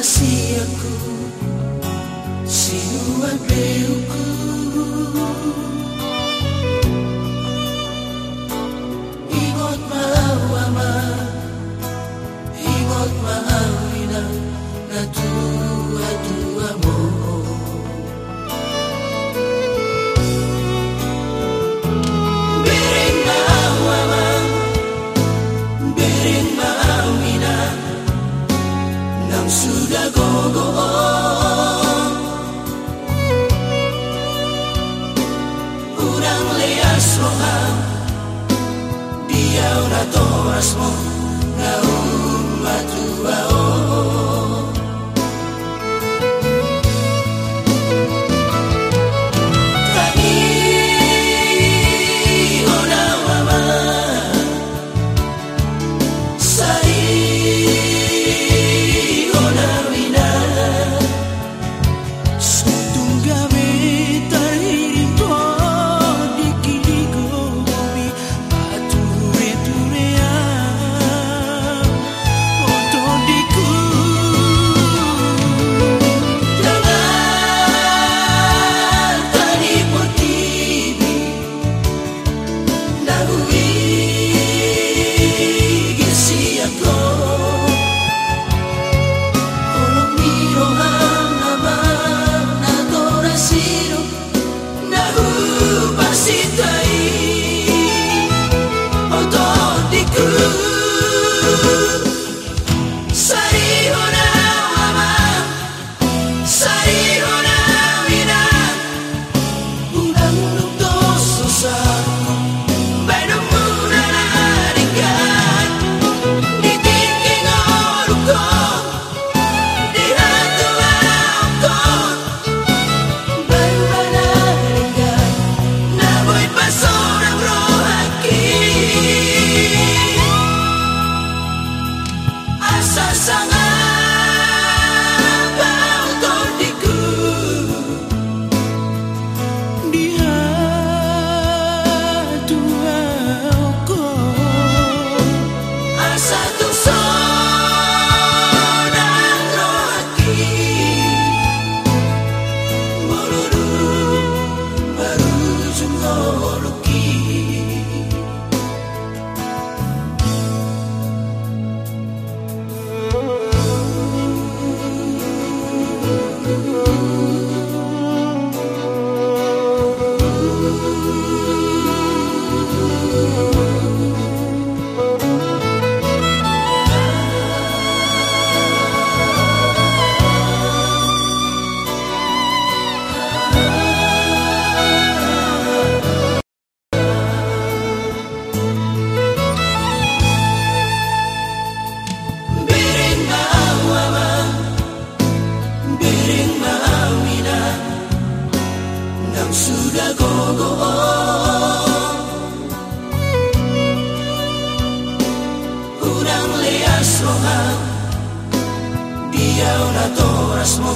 rahasiaku Sinuan beuku Ingot maawama corazón. slogan Ia oratoras mo